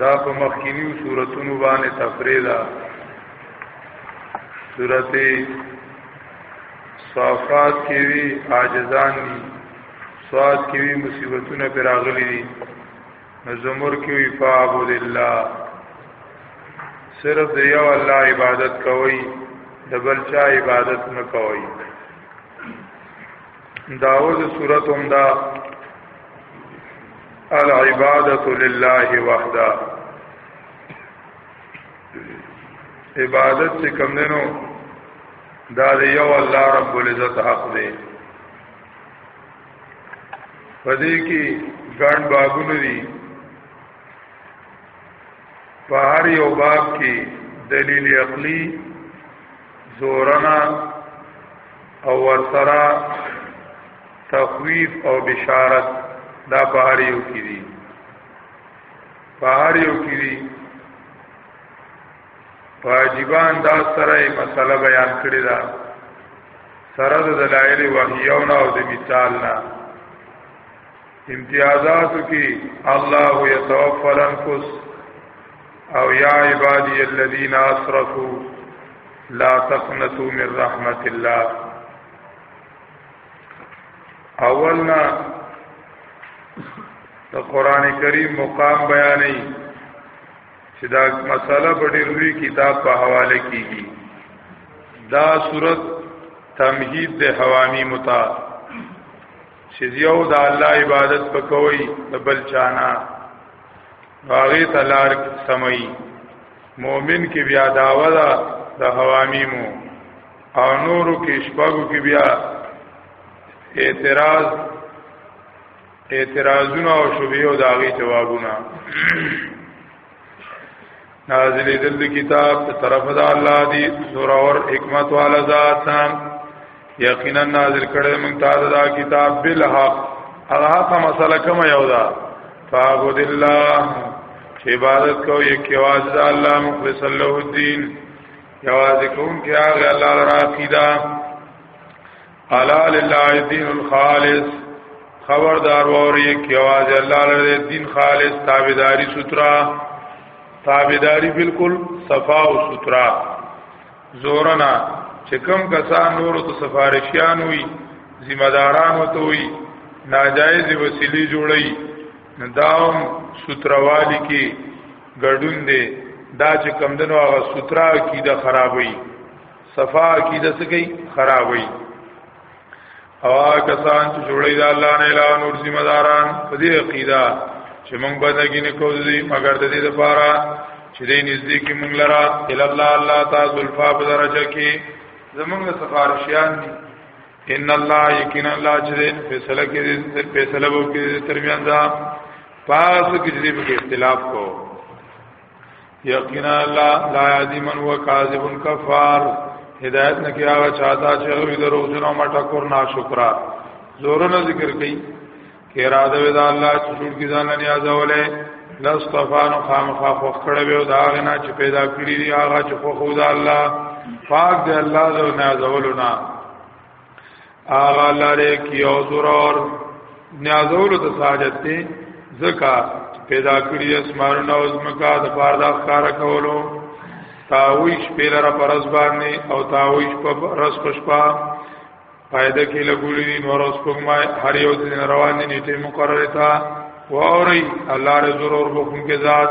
دا په مخکینیو صورتونو باندې تفریدا سورته صافات کې وی عاجزان دي سواد کې وی مصیبتونه پر اغلي دي زمر کې وی فعبد الله صرف د یو الله عبادت کوي د بل چا عبادت نه کوي داود صورت هم دا العبادت لله وحده عبادت چې کم دینو دا دی یو الله رب العزت حق دی پدې کې ګڼ بابونه دي په هر یو باب کې دلیل عقلی زورنا او ورسره تخویف او بشارت دا په هر یو کې دي په هر یو کې دي په عجیب انداز سره یې مسله بیان کړې ده سره د دلایل وحیونه او د مثال نه امتیازاتو کې الله یتوفل انفس او یا عبادی الذین اسرفوا لا تقنطوا من رحمت الله اولنا د قران کریم مقام بیانې چې دا مسله په ډېر لوی کتاب په حواله کیږي دا صورت تمهید د حوامی متا چې یو د الله عبادت پکوي د بل چانا باغی تلار سمئی مومن کې بیا داوا ده د حوامیمو او نورو کې شپږو کې بیا اعتراض اعتراضونه او شبهه او داغي جوابونه نازل دل کتاب طرف دا الله دی سور اور حکمت والا ذات سام یقینا نازل کړه موږ تا دا کتاب بالحق هغه هغه مسله کوم یو دا فعبد الله چې عبادت کو یک واز دا الله مخلص له الدين یواز کوم کې هغه الله را عقیده الا لله الدين الخالص خبردار ووري کی आवाज الله لري دین خالص تابعداري سترا تابعداري بالکل صفا او سترا زورنا چې کم کسان نور ته سفارشیان وي ذمہ داران وته وي ناجایز وسیلی جوړي نداوم ستروالی کې ګډون دي دا چې کم دنو هغه سترا کی د خرابوي صفا عقیده څه کوي خرابوي او کسان چې جوړي د الله نه اله نور ذمہ داران په دې عقیده چې موږ بندګی نه کوو دې مگر د دې لپاره چې دې نږدې کې موږ لرا ال الله الله تعالی ذلفا په درجه کې زمونږ سفارشیان دي ان الله یقینا الله چې فیصله کې فیصله وکړي ترمیان دا پاس کې دې په اختلاف کوو یقینا لا لا یادی من هو کاذب کفار هدایت نه کیا چاته چې غوی درو جنو مټه کور نا شکر زورن ذکر کئ کې اراده ودا الله چې جوړ کی ځان نه نیاز ولې لستفان خامخا خو کړه به دا غنا چې پیدا کړی دی هغه چې خو خدا الله پاک دی الله زو نه زولنا آغا لاره کی او ضرور نیازول ته ساجت دی زکا پیدا کړی اسمانونه او زمکا د پار د ښکار کولو تاویش پیلره پرز باندې او تاویش په رس پشپا فائدہ کې لګولې دي نور اوس په ما هر یو دین روان دي نیټه مقرره تا و اوري الله رزور اور بخون کې ذات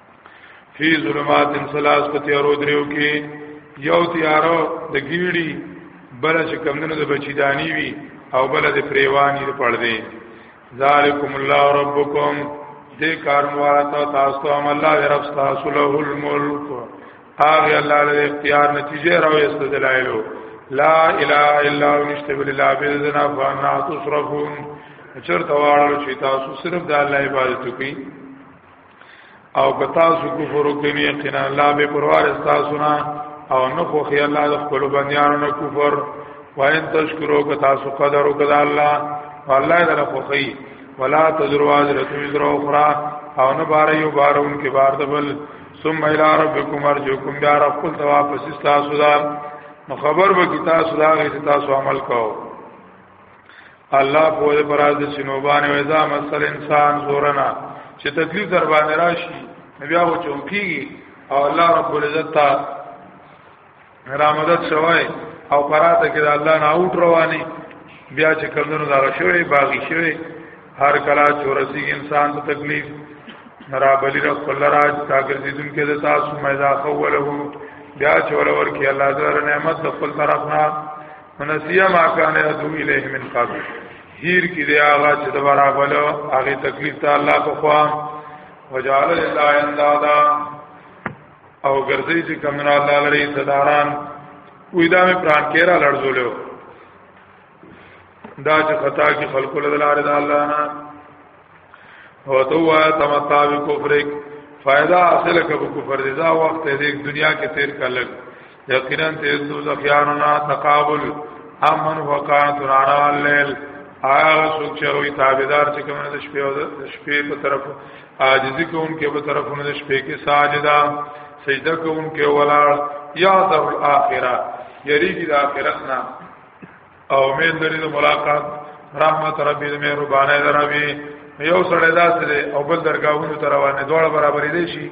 فی ظلمات ثلاث په تیارو دریو کې یو تیارو د گیړی بل چې کمندونو د بچیدانی وی او بل د پریوانی د پړ دی ذالکم الله ربکم دې کارموارا ته تاسو هم الله دې رب تاسو له الملک هغه الله دې اختیار نتیجه راوي استدلایلو لا اله الا هو نشته بل الا بذنا فانا تصرفون چرته واړو چې تاسو صرف د الله عبادت کوئ او که تاسو کفر وکړئ یقینا الله به پرواز تاسو نه او نه خو خی الله د خپل بندیانو نه کفر وان تشکرو که تاسو قدر وکړه الله والله دل خو خی ولا تذرواز رتو ذرا اخرى او نه بار یو بارون کې بار دبل ثم الى ربكم ارجوكم بیا رب خپل واپس تاسو دا نو خبر به کی تاسو دا غي تاسو عمل کوو الله په دې پراز د شنوبانه وې دا مسل انسان زورنا چې تکلیف در باندې راشي بیا و چونکیږي او الله رب العزت ته رامدد شوای او پراته کې د الله نه اوټ رواني بیا چې کمونو دا شوی باغی شوی هر کلا چورسی انسان ته تکلیف را بلی را خپل راج تا ګرځیدون کې د تاسو مېدا خوله بیا چې ولور کې الله تعالی نعمت د خپل طرف نه ونسیا ما کان یدو الیه من قبل هیر کی دی آغا چې د برابلو هغه تکلیف ته الله په خوا وجعل لله اندادا او ګرځي چې کمنا الله لري صداران وې دا مې پران کېرا لړزولیو دا چې خطا کې خلق له لارې د الله نه او تو وا تمتا به کفر فائدہ حاصل کبه کفر دې دا وخت دې دنیا کې تیر کلک یقینا ته دوزخیانو نه تقابل امن وقات رانا الليل هغه څوک چې وي تابعدار چې کوم د شپې او د شپې په طرف عاجزي کوم کې په طرفونو د شپې کې ساجدا سجده کوم کې ولاړ یا ذو الاخره یریږي د اخرت نه او امید لري د ملاقات رحمت ربي د مهربانه دروي یو سړی داسې دی او بل درگاهونو ته روان دي دواړه برابرې دي شي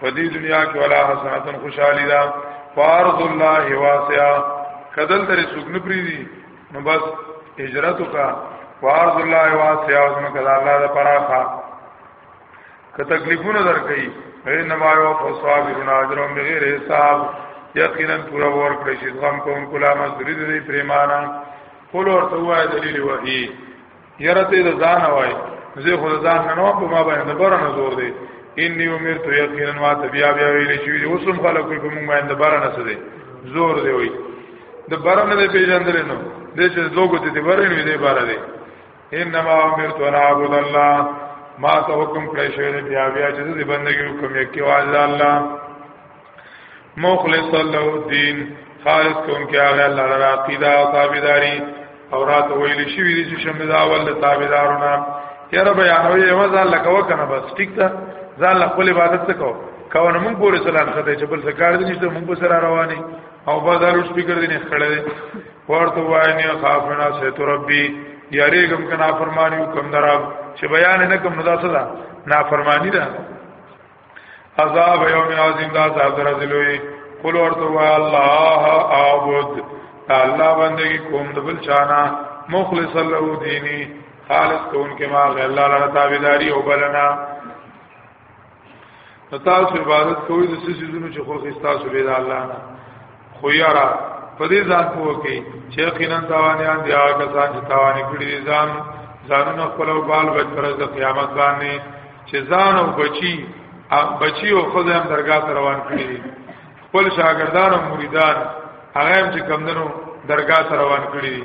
په دې دنیا کې ولا حسناتن خوشحالي ده فارض الله واسعا کدل ترې څوک نه پریدي نو بس هجرت وکا فارض الله واسعا او نو کدا الله د پراخه که تکلیفونه درکې انما یو فصابرون اجرهم بغیر حساب یقینا پورا ور کړی چې غم کوم کلا مزدوری دې پریمانه قول ورته وای دلیل وحی یره ته د ځان وای زه خو ځان نه نو په ما باندې بار نه زور دی انی عمر تو یقینا ما ته بیا بیا ویل شي اوس هم خلک په موږ باندې بار نه سده زور دی وای د بار نه پیژندل نو د چې لوګو ته دی بار نه دی بار دی انما عمر تو انا عبد الله ما ته حکم کړی شوی بیا بیا چې د بندګي حکم یې کې واځه الله مخلص له الدين خالص کوم کې هغه الله تعالی عقیده او تابعداري او رات ویل شي ویل چې شمه دا ول تابعدارونه یاره بیانوي یو ځل لکه وکنه بس ټیک ده ځل خپل عبادت څه کو کو نه مونږ پورې سلام خدای چې بل څه کار دي نشته مونږ سره رواني او بازار اوس فکر دي نه خړې ورته وای نه خافنا سه تو ربي یاره کوم کنا فرمانیو کوم دراب چې بیان نه کوم نو دا څه ده نافرمانی ده عذاب یوم عظیم دا عذاب درځلوي قل ورته وای الله اعبد الله بندگی کوم د بل چانا مخلص له دینی خالص کون کې ما غیر الله لپاره تابعداري او بلنا تاسو عبادت کوئ د سې سيزونو چې خو تاسو به الله نه خو یارا په دې ځان پوه کې چې یقینا تاوانیان دي هغه کسان چې تاوان کړی دي ځان ځانونه خپل او بال بچ پر د قیامت باندې چې ځان او بچي بچي او خدای هم درگاه ته روان کړی دي خپل شاګردان او مریدان هغه هم چې کمندنو درگاه ته روان کړی دي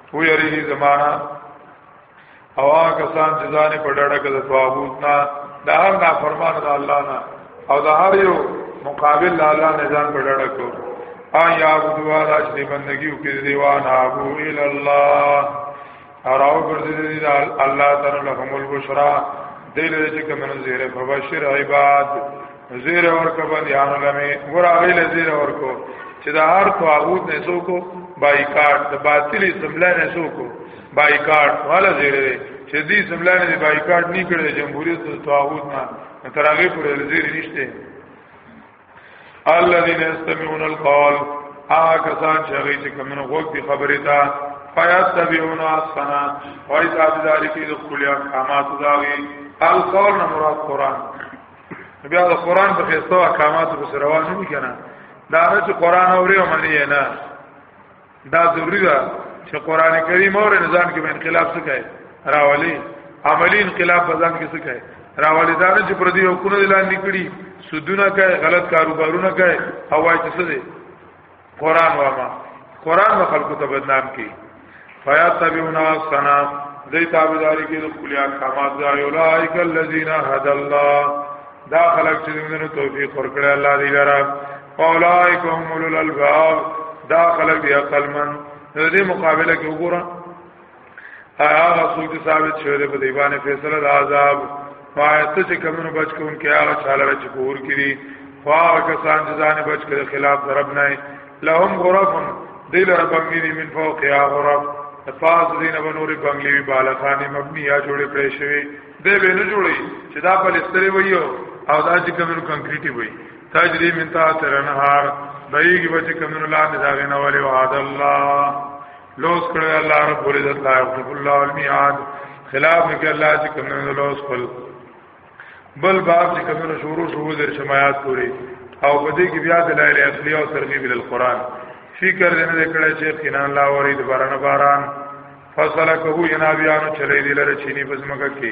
هو یری دې زمانہ او هغه کسان چې ځان په ډډه کې د طاغوت نه د هر نافرمان د الله نه او د هر یو مقابل د الله نه ځان په ډډه کو آیا بدوا د اجل بندگی او کې دیوان ابو ال الله اراو ګرځي د الله تعالی له مول بشرا دې لري چې کوم زیره فبشر عباد زیر ورکو بندیانو لمه ګور هغه له زیر ورکو چې د هر طاغوت نه سو کو بایکاټ د باطل سمبل نه سو کو بایکاټ والا زیر دی چې دې سمبل نه بایکاټ نه کړي جمهوریت طاغوت نه تر هغه پورې زیر نشته الذين يستمعون القول هغه کسان چې هغه چې کومه غوږ دی خبره تا فیات تبعون احسنا وایي تاسو داري کې د خپل احکامات داوي القول نه مراد قران بیا د قران په خسته احکامات په روان نه کنا دا نه چې قران اوري او منی نه دا ضروری ده چې قران کریم او نظام کې به انقلاب څه کوي راولي عملی انقلاب بزان کې څه کوي راولي دا نه چې پر دې حکومت لاندې کړي سودونه کوي غلط کاروبارونه کوي هواي څه دي قران واما قران نه خلکو ته بدنام کی فیا تبعونا سنا دې تابعداري کې د خپل احکامات دا اولایک الذین هدى الله دا خلک چې موږ توفیق ورکړي الله دې لرا اولایک هم اولل الباب دا خلک دی عقل من دې مقابله کې وګورئ هغه څوک چې ثابت شوی دی په دی باندې فیصله د عذاب فایته چې کمنو بچ کوم کې هغه چاله چې کور کړي خو هغه کسان چې ځان بچ کړي خلاف ضرب نه لهم غرف دیل رب امنی من فوق یا غرف فاز دین به نور بنگلی وی بالخان مبنی یا جوړې پرې شوی دی به نه جوړي چې دا په لستری ویو او دا چې کمنو کنکریټي وی تجری من تا ترنهار دایږي بچ کمنو لاندې داغه نه ولې وعد الله لوس کړو الله رب العزت لا يخلف الله الميعاد خلاف کې الله چې کوم نه لوس کړ بل باب چې کوم نه شروع شو د شمایات پوری او په دې کې بیا د لایل اصلي او ترغیب ال قران فکر دې نه کړی چې قنان الله ورید باران باران فصله کوو جنابیانو چلے دی لره چینی پزمکه کې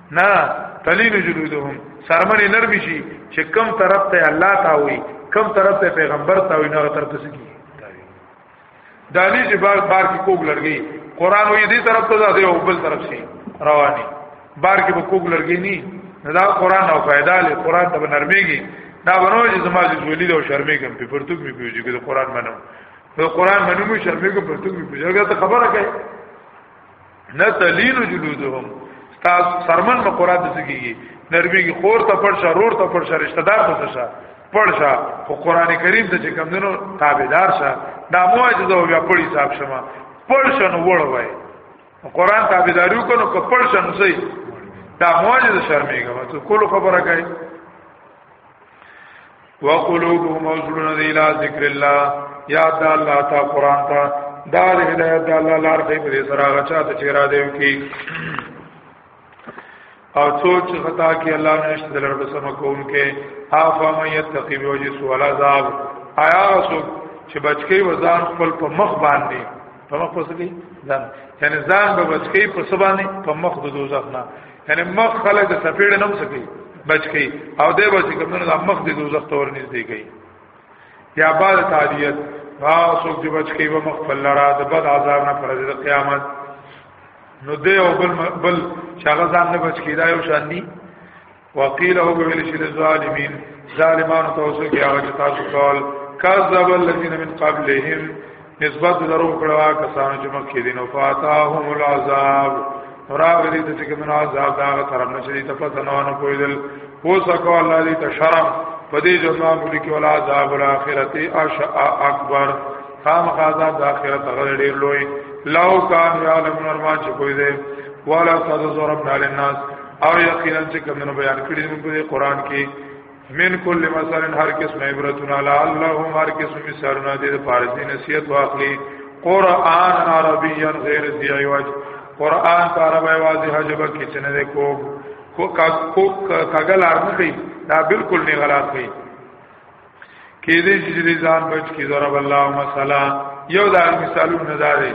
نه تلین جلودهم سرمنه نرمی شي چې کم طرف ته الله تا وي کم طرف ته پیغمبر تا وي نه طرف ته سکی دالی چې بار بار کې کوګ لرګي قران وې دې طرف ته ځي او بل طرف سي رواني بار کې به کوګ لرګي نه دا قران او فائدہ له قران ته نرميږي دا ورو چې زما د ولي او شرمې کوم په پرتګ می پیوږي چې قران منم نو قران منم شرمې کوم پرتګ می پیوږي ته خبره کوي نه تلین جلودهم تاسو سرمن په قرات سګي نرمي کی خور ته پړ شه رور ته پړ شه رشتہ دار ته شه پړ شه خو قران کریم ته چې کم دنو تابعدار شه دا موجه زو بیا پړی صاحب شمه پړ شه نو وړ وای قران تابعداریو کنو کو پړ شه نو سي دا موجه شرمېږي ته کول خبره کوي وقلوبهم وزلون دی لا ذکر الله یاد دا اللہ تا قرآن تا دا دی ہدایت دا اللہ لار خیب دی سراغ چاہتا چیرا دیو کی او څوک چې خطا کې الله نشته د لړ بسم کوم کې افا مې یتقی به وجه سوال عذاب آیا څوک چې بچکی وزان خپل په مخ باندې په مخ پسې ځان یعنی ځان به بچکی په سبانه په مخ د دوزخ نه یعنی مخ خلک د سپېړې نم سکی بچ کی او دی به چې کومنه د مخ د دوزخ تور نږدې کی یا بعد تعالیت ها څوک چې بچ کی به مخ فل را د بد عذاب نه پر د قیامت نو دی او بل بل شغه ځان نه بچ کی دا یو شان دی وقیل هو ویل شي ظالمین ظالمانو تاسو کې هغه تاسو کول کذب الذين من قبلهم نسبت درو کړوا کسانو چې مخکې دین او فاتاهم العذاب راغلی ته چې کوم عذاب دا طرف نشي ته پته نه ونه کویدل هو سکو الله دې ته شرم پدې جنا ملي کې ولا عذاب الاخرت اشاء اکبر خام عذاب د اخرت غل ډیر لوی لو کان یعلم نرمان چې کوی دې ولا قد ضربنا للناس او یقینا چې کوم بیان کړی موږ په قرآن کې من کل مثلا هر قسم عبرتنا لعلهم هر قسم مثالنا دې فارسی نصیحت واخلي قران عربیا غیر ذی عوج قران په عربی واضح جبه کې چې نه کو کو کو کګل ارمه کوي دا بالکل نه غلط کوي کې دې چې ځان بچ کی ضرب الله مثلا یو دا مثالونه نه داري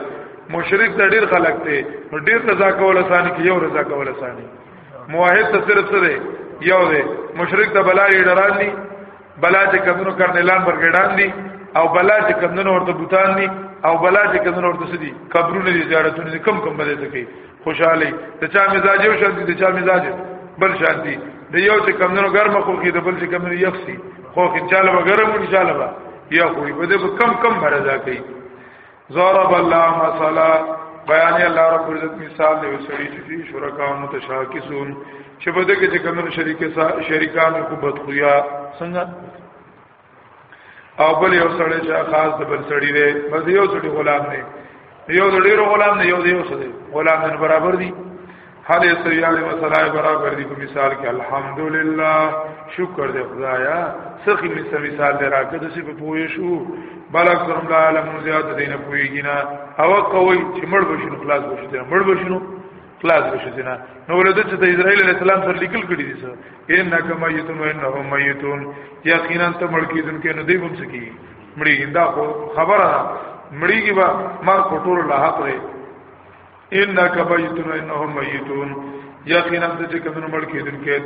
مشرک د ډیر خلک ته ډیر رضا کول اسانه کې یو رضا کول اسانه موحد ته صرف څه دی یو دی مشرک ته بلا یې ډران دي بلا چې کمنو کرنلان پر ګډان دي او بلا چې کمنو ورته بوتان دي او بلا چې کمنو ورته سدي قبرونه دي زیارتونه دي کم کم بده ته کوي خوشحالي د چا مزاج یو شان دي د چا مزاج بل شان دي د یو چې کمنو ګرم خو کې د بل چې کمنو یخسي خو کې چاله به ګرم وي چاله به یا خو په دې کم کم برزا کوي ضرب الله مثلا بیان الله رب عزت مثال دی وسړي چې شرکا متشاکسون چې په دې کې چې کوم شریک شریکان کو بدخویا څنګه او بل یو سړی چې خاص د بل سړی دی بس یو سړی غلام دی یو ډیرو غلام دی یو دی یو سړی غلام نه برابر دی هر یو سیاره مسلای برابر دی په مثال کې الحمدلله شکر دې خدایا سخی می سم مثال دې راکړه د څه په پوي شو بل اکثر لا علم زیات دین پويږي نه او کوي چې مړ بشنو خلاص بشنو مړ بشنو خلاص بشي نه نو ولته چې د اسرائیل علی السلام سره لیکل کړی دي سر انک میتون و انهم میتون یقینا ته مړ کیدون کې نه دی بم سکی مړی دا خبره مړیږي با ما کوټور له حق انک میتون انهم میتون یقینا د چې کمنو مړ کېدل کې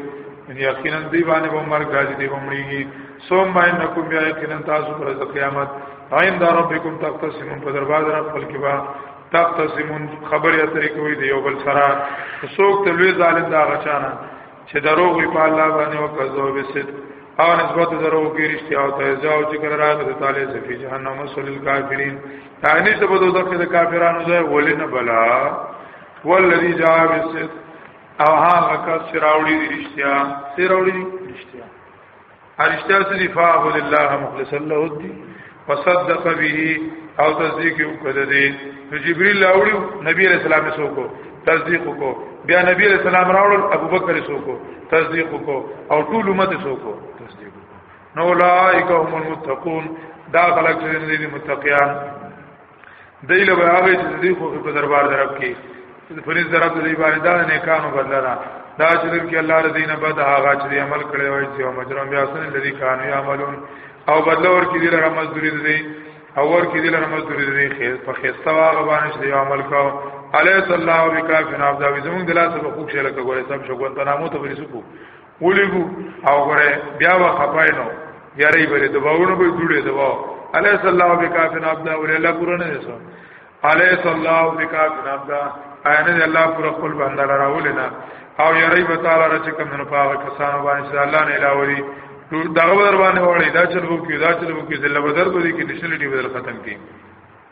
ان یقینا دی باندې به مرګ راځي دی ومړيږي ثم انکم بیا یقینا تاسو پر د قیامت عند ربکم تختصمون په دربار در خپل کې با تختصمون خبرې اترې کوي دی یو بل سره څوک ته لوی ظالم دا غچانا چې دروغ وي په الله باندې او کذو به صد او نسبت دروغ کې رښتیا او ته ځاو چې کړه راغله تعالی سفی جهنم مسل الکافرین تانی ته بدو دغه د کافرانو ځای ولې نه بلا والذي جاء بالصدق او هغه کس چې راوړي رښتیا سراوړي رښتیا ارشتیا سری فاعبد الله مخلص الله الدین فصدق به او تصدیق وکړ دې جبريل راوړو نبی رسول الله سو کو تصدیق کو بیا نبی رسول الله راوړل ابوبکر سو کو تصدیق کو او ټول امت سو کو تصدیق کو نو لایک هم المتقون دا خلق چې دې متقیان دی له هغه چې د دې خو په دربار درب کې د فریض درب د دې باندې دا نه کانو بدل را دا چې کې الله رضی نه بد هغه چې عمل کړی وای چې مجرم بیا سن لري کانو عملون او بدل ور کې دې را مزدوري دې او ور کې دې را مزدوري دې خیر په خسته واغ باندې چې عمل کاو علی صلی الله وکافنا عبد وزمون دلاسه په خوښه لکه ګورې سم شو ګونته نامو ته ورسو ولګو او غره بیا و خپای نو یاري بری دباونه به جوړې دبا علی صلی الله بکافن عبد ول الله قران دې سو علی صلی الله بکافن عبد اینه الله پر خپل بنده راولینا او یاري به تعالی را چې کوم نه پاوه کسانو باندې الله نه علاوه دغه بدر باندې وړي دا چل وو کې دا چل وو کې ذل بدر به دي کې نشل دي بدر ختم کې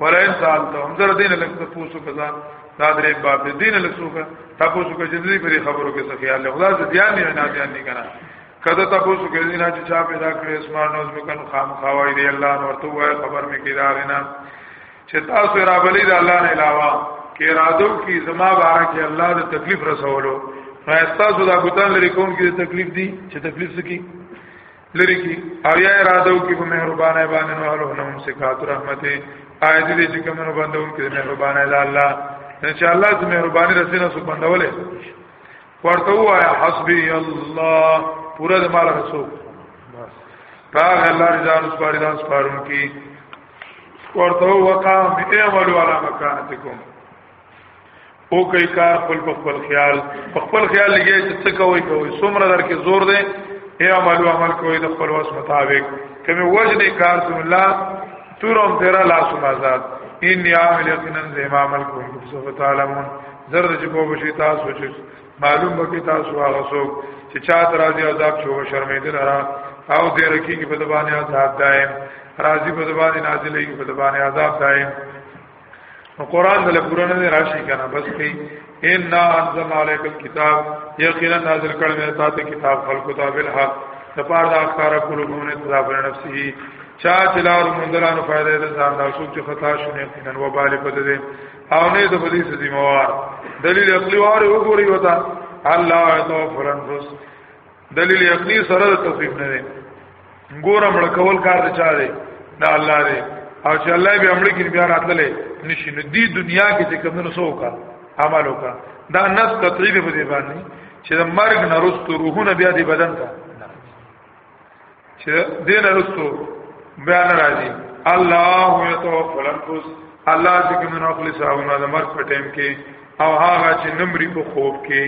ولا ان سالته هم زر دین لک ته پوسو کزا دا درې باب دین لک سوکا تاسو کو چې دې په خبرو کې څه خیال له خدا دې ځان نه نه ځان نه کنا کدا تاسو کو دې نه چې چا پیدا کړې اسمان نوز مکن خام خوای دی الله نور تو وای خبر مې کې دار نه چې تاسو را بلې د الله نه علاوه کې رادو کې زما بارا کې الله د تکلیف رسولو نو تاسو دا بوتان لري کوم کې تکلیف دي چې تکلیف سکی لری کی او یا اراده او کی په مهربان ایبان نو هلو نو مسکات رحمت آیت دې چې کومو بندون کې مهربان اله الله ان شاء الله دې مهرباني رسینه سو بندولې ورته وایا حسبی الله پورا د مال رسو پاغ الله رضا نس پاری داس پارون کی ورته وقام اعملوا على مكانتكم او کوي کار خپل په خپل خیال په خپل خیال لګي چې څه کوي کوي څومره درکې زور دی ای عمل عمل کوي د خپل وس مطابق کمه وجنه کار سم الله تورم تیرا لاسو آزاد ان عامل یقینا زما عمل کوم سوف تعلمون زرد چې په بشي تاسو چې معلوم به تاسو هغه څوک چې چا ترازی عذاب شو شرمېدل را او دې رکی کې په دبانې عذاب دایم راضی په دبانې نازلې کې په دبانې عذاب دایم نو قران دل قران نه راشي کنه بس کې ان نا انزل عليك الكتاب یقینا نازل کړم ته ته کتاب خلق ته بالحق تپار دا اخاره کولو باندې تدابر نفسي چا چلار مندران فائدې ده ځان دا سوچ خطا شونه کینن و بالي پد دې او نه د بدی سدي موار دلیل عقلی واره وګوري وتا الله تو فرنفس دلیل یقیني سره د توفیق نه دی ګوره مړ کول کار دی چا دی دا الله دی او چې الله به امر کې بیا راتللې نشي نو دی دنیا کې چې کوم نو سوکا عمل وکا دا نس تطریب په دی باندې چې د مرګ نه رستو روحونه بیا دی بدن ته چې دین رسو بیا ناراضي الله يتوفى الانفس الله چې کوم نو خپل ساونه د مرګ په ټیم کې او هغه چې نمرې په خوب کې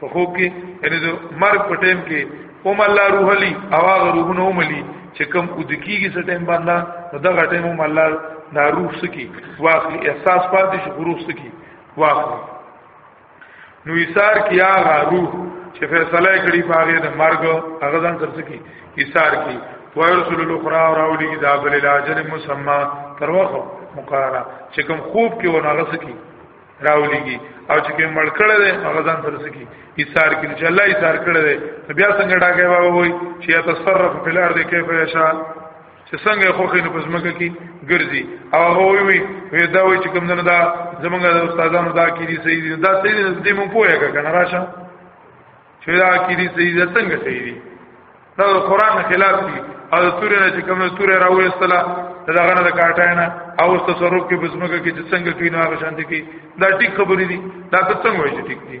په خوب کې یعنی د مرګ په ټیم کې هم الله روح لي او هغه روحونه هم لي چې کوم ودکیږي څه ټیم باندې نو دغه ټیم هم الله دا روح سکی واخلي احساس پاتې شي روح سکی واخلي نو ایثار کی هغه روح چې فیصله کړي په هغه د مرګ هغه ځان تر سکی ایثار کی وای رسول الله خرا او راولی کی دابل الاجل مسما تر وخت مقرره چې کوم خوب کې ونه هغه سکی راولی کی او چې کوم مړ کړه ده هغه ځان تر سکی ایثار کی چې الله ایثار کړه ده بیا څنګه ډاګه وای چې تصرف په لار دې کې پیسې چې څنګه خو خې نو پزماکه کې ګرځي او هغه وی وی دا وی چې کوم نه دا زمونږ د استادانو دا کې دي صحیح دي دا صحیح دي مونږ پوهه کنه راشه چې دا کې دي صحیح دي څنګه صحیح دي دا قرآن خلاف دي او تورې نه چې کوم تورې راوې استلا دا غنه د کاټای نه او تصرف کې بزمګه کې چې څنګه کې نه هغه شانتي کې دا ټیک خبرې دي دا څنګه وایي ټیک دي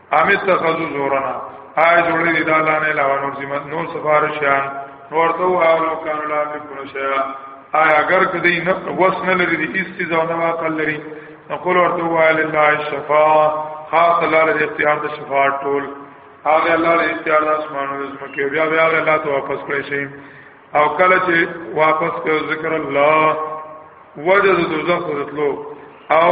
امیت تخذو زورنا آیا جوړی دی دالا نه علاوه نور زیمت نور سفارشان نور تو آلو کانو لا تکون شیا آیا اگر کدی وس نه لري دی استیزا نه واقل لري نقول ورته وایل الله الشفاء خاص الله له اختیار د شفاء ټول هغه الله له اختیار د اسمانو د زمکه بیا بیا الله ته واپس کړی شي او کله چې واپس کړو ذکر الله وجد دوزخ ورتلو او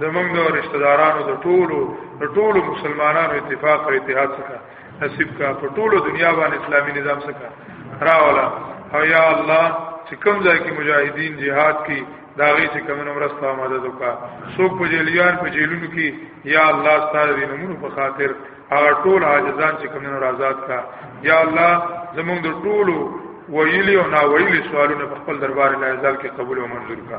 زمونږ د رشتہ دارانو د ټولو د ټولو مسلمانانو اتفاق او اتحاد څخه نصیب کا په ټولو دنیا باندې اسلامي نظام څخه راولا او یا الله چې کوم ځای کې مجاهدین jihad کې داغه چې کوم نمبر ستاسو مدد وکا څوک په جیلیان په جیلونو کې یا الله ستاسو د نمونو په خاطر هغه ټول حاجزان چې کوم نور آزاد کا یا الله زمونږ د ټولو ویلي او نا ویلي سوالونه په خپل دربار لایزال کې قبول او منظور کا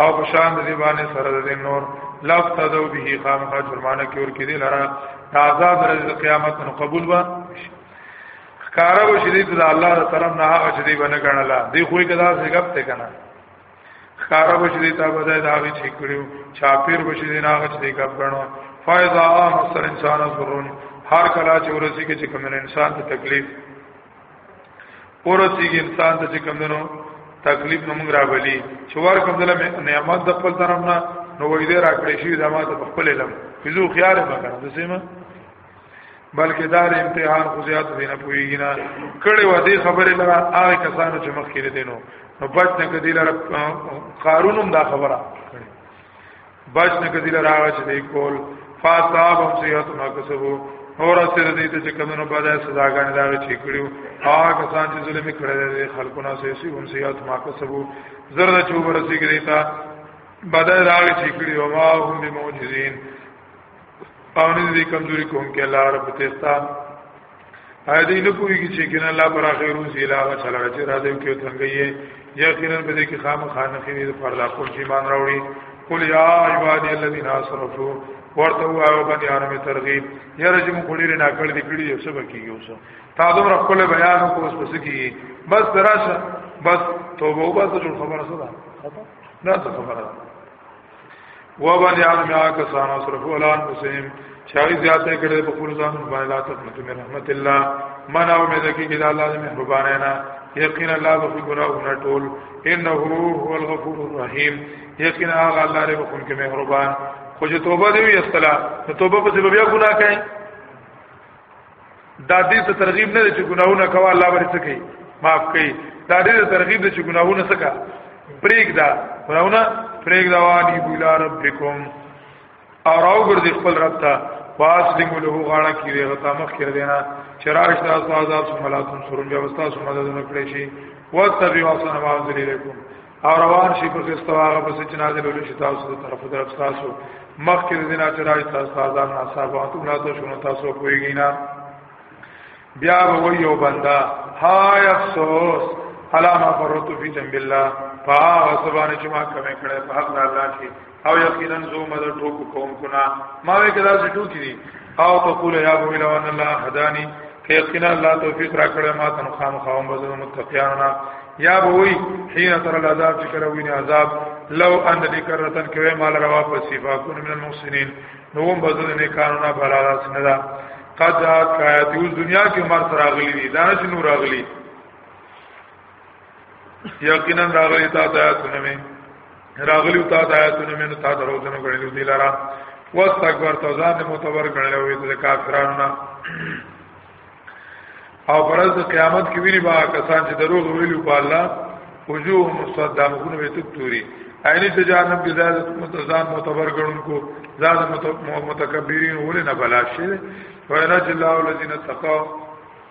او په شان د دیوانه سره د نور لا تدو به خامخا جرمانه کې ور کې دی لرا تازه د قیامت نو قبول و کارا و شدید د الله تعالی طرف نه هغه چې دی باندې کړل دی خو یې کدا څه غپ ته کنه کارا و شدید تا بدای دا وی چې کړو چاپیر و شدید نه هغه چې دی غپ کړو فایضا مسر انسان ضرورن هر کلا چې ورسی کې چې کوم انسان ته تکلیف ورسیږي انسان ته چې کمندونو تکلیف نه موږ راولي چې ور کوم دله نعمت د خپل طرف نه نو وې دې راکړې شي دا ما ته خپل علم فزو خيار ما کړم د سیمه بلکې دا امتحان خو زیات دی نه پويږي نه کړي و دې خبره لرا هغه کسانو چې مخ کې دینو نو بچ نه کدی لرا قارونم دا خبره بچ نه کدی لراغه چې دی کول فاصاب هم سیات ما کسبو اور اثر دې ته چې کمنو په دای سزاګانې دا چې کړیو هغه کسان چې ظلم کړی دی خلقونه سه سی هم سیات ما کسبو زرد چوب رسیږي تا بدای دا چې کړیو ما هم بموجزین او نه دې کمزوري کوم کې الله رب تستا اې دې نه پوي کې چې کنه الله پر اخرو سي علاوه چلا چې را دې کې څنګه یې یقینا به دې کې خام خان کې دې پر لا خپل شي مان راوړي قل یا عباد الذین اسرفوا ورته وایو باندې آرام ترغیب یاره چې موږ ډېر نه کړې دې کړې یو څه بکیږي اوس تا دومره خپل بیان کو اوس پس کې بس دراشه بس توبه وباسه جوړ خبره سره نه څه خبره و باندې ان میا کسان اصرف اولان مسلم چاوی زیاته کړې په خپل ځان باندې لا تقنط من رحمت الله من او مې دکی کې الله دې مهربان نه یقینا الله بخي ګناهونه ټول انه هو الغفور الرحیم یقینا هغه الله دې بخون کې مهربان خو چې توبه دې وي استلا ته توبه په بیا ګناه کوي دا دې ته ترغیب نه دی چې ګناهونه کوه الله باندې څه کوي معاف کوي دا دې ته ترغیب دی چې ګناهونه څه کا پرېګ دا ګناهونه پرېګ دا وانی بولا ربکم او راو ګرځي خپل رب ته واس دې موږ له غاړه کې دی غتا مخ کړ دینا چراش تاسو عذاب سملاتم سرون بیا تاسو مدد نه کړی شي وتبعوا سنوا ذلیلکم او روان شي په خسته هغه پس چې نازل ولې شي تاسو ته طرف طرف تاسو مخکې دینه چې راځي تاسو آزاد نه صاحب او تم راته شنو تاسو کویږي نه بیا به یو بندا های افسوس علامه فرتو فی جنب الله فا وسبانه چې ما کمې کړې په حق الله کې او یقینا زو مدد ټوکو کوم کنا ما وی کدا چې ټوکی دي او تقول یا بو الا ان الله هدانی که یقینا الله توفیق را کړې ما تن خام خاوم بزن متقیانا یا بوئی حين تر العذاب چې کړه ویني عذاب لو ان دې کرتن کوي مال روا پسې فاكون من المحسنين نو بزن نه کارونه بلاله سندا قد آت کایت اوس دنیا کې مر تراغلی دي دانش نور اغلی یقینا راغلی تا ته آیاتونه می راغلی تا ته آیاتونه می نو تا درو جنو کړلو دی لارا واستكبر تو ځان متبر کړلو وی ته کافرانو نه او پرز د قیامت کې ویری با کسان چې دروغ ویلو په الله وجوه مصدمون وی تکتوري عینی ته جانب کې زاد متزان متبر ګڼونکو زاد متکبرین ولې نه بلا شي وینا چې الله الذين تقوا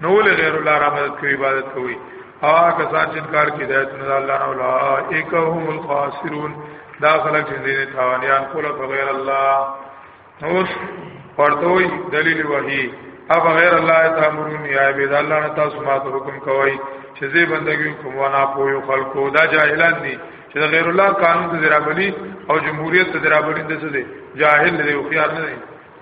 نو له غیر الله را مدد کوي عبادت کوي او کسان چې انکار کوي د آیاتونو د الله نه اولئک هم الخاسرون دا خلک چې دین تاوانیان کول په غیر الله نو ورتوي دلیل وحی او غیر الله تامرون یا عباد الله نه تاسو ما ته حکم کوي چې زی بندګي کوم ونه پوي خلکو دا جاهلان دي چې غیر الله قانون ته درابلی او جمهوریت ته درابلی د څه دي جاهل دی او خيار نه دی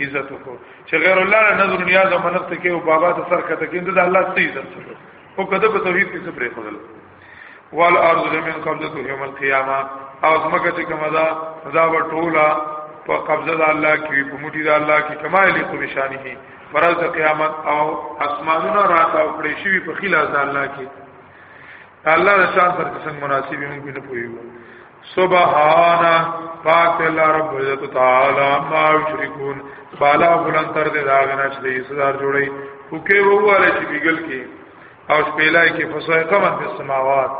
عزت وکړو چې غیر الله له نظر نیاز او منښت کې او بابا ته سر کته کې د الله څخه عزت وکړو او کده په توحید کې څه پرې خدل وال ارض من قبضه یوم القیامه او زمکه چې کومه ده دا و ټوله په قبضه د الله کې په موټي د الله کې کمال له نشانی هي فرض د قیامت او اسمانونه راته او کړې شي په خلاص د الله کې الله د شان پر څنګه مناسب یې موږ نه پوهیږو سبحان پاک الله رب عزت تعالی ما یشرکون بالا بلند تر دې داغ نه چې دې صدر جوړي او کې وواله چې بیګل کې او شپېلای کې فسایقه من په سماوات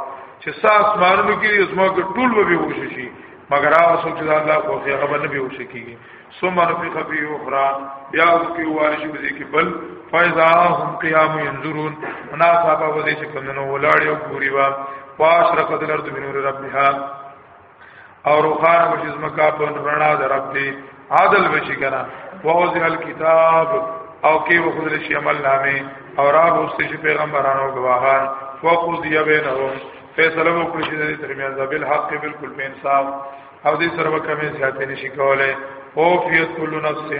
چې ساس مانو کې زما ټول به وشي مگر هغه څوک چې الله خو هغه به نه به وشي کیږي ثم نفخ فيه اخرى بیا وکي وارش بده کې بل فاذا هم قيام ينظرون انا صاحب وځي چې پندنو ولاړ یو ګوري وا پاش رکد الارض بنور ربها او روخان وشي زمکا په رڼا در رب دي عادل وشي کنه ووزع الكتاب او کې وخذل شي عمل نامه او را بوستي شي پیغمبرانو گواهان فقضي بينهم فیصله وکړي چې د ترمنځ بالحق بالکل په انصاف او دې سره به کمې زیاتې نشي کولای او فیت کل نفس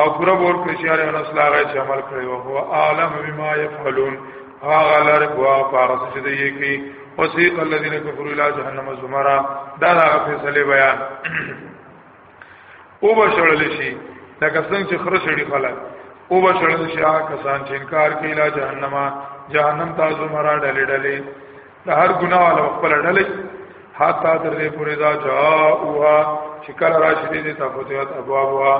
او پورا ور کړی چې هر نفس لاغه چې عمل کړی او هو عالم بما يفعلون هغه لار بوا پارس چې دی کی وسیق الذين كفروا الى جهنم زمرا دا دا فیصله بیان او بشړل شي لکه څنګه چې خره شړي خلک او بشړل شي هغه کسان چې انکار کوي الى جهنم جهنم تاسو مرا ډلې ډلې د هر ګناه له خپل ډلې حتا تر دې پورې دا جاءوها چې کله راشي دې ته فتحت ابوابها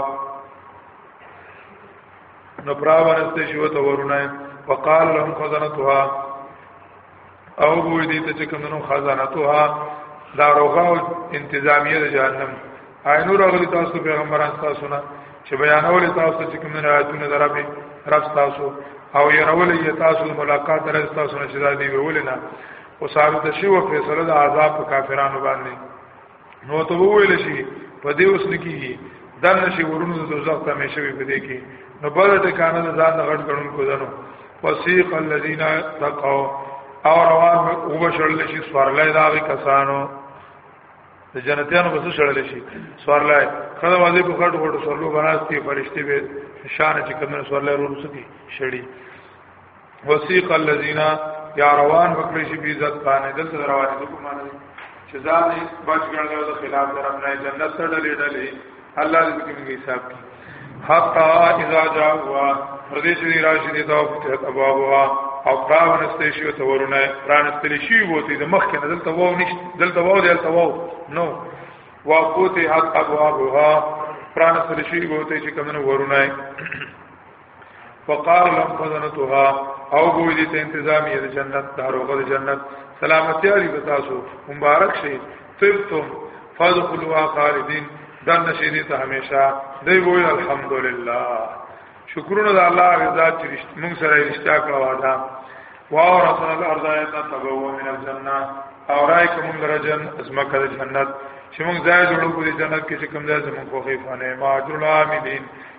نو پراوانسته شو ته ورونه وقال لهم خزنتها او ګور دې ته چې کومو خزنتها دا روغه انتظامیه د جهنم عینو راغلی تاسو پیغمبران تاسو نه چې بیانول تاسو چې کوم نه آیتونه درابي رب تاسو او يرول یې تاسو ملاقات در تاسو نه شدا دی ویول نه او ثابت شي او فیصله د عذاب په کافرانو باندې نو ته ویل شي په دې اوس نکیږي دن شي ورونو د دوزخ ته مې شوی په دې کې نو بل ته کانه د ځان غټ غړون کو دنو وسیق الذین تقوا او روان وبشل شي سوارلای دا کسانو د جنتیانو بس شړل شي سوار لای خدای واځي په خټو خټو سرلو بناستي فرشتي به شان چې کمنه سوار لای ورو سکی شړي وسیق الذین یا روان وکړي شي عزت باندې دلته روان دي کومه چې ځان بچ ګڼل د خلاف درم نه جنت ته ډلې ډلې الله دې پکې موږ حساب کړي حتا اذا جاءوا پردې چې راشي دې ته فتحت ابوابها او قراب نستې شي ته ورونه پرانستل شي وته د مخ کې دلته وو نشته دلته وو دلته وو نو واقوتحت ابوابها پرانستل شي وته چې کمنو ورونه وقال لهم خزنتها او ګوي دي ته انتظامی د جنت داروغه د جنت سلامتی علی بتاسو مبارک شي طبتم فادخلوا خالدین دن نشیدی ته همیشه دی وای الحمدلله شکرونه د الله رضا چې موږ سره رښتیا کړو دا واو رسول الله ارضایت تبوا من الجنه او راي کوم درجن ازمکه د جنت چې موږ ځای جوړو په جنت کې چې کوم ځای زموږ خوخي فانه ما اجر العاملین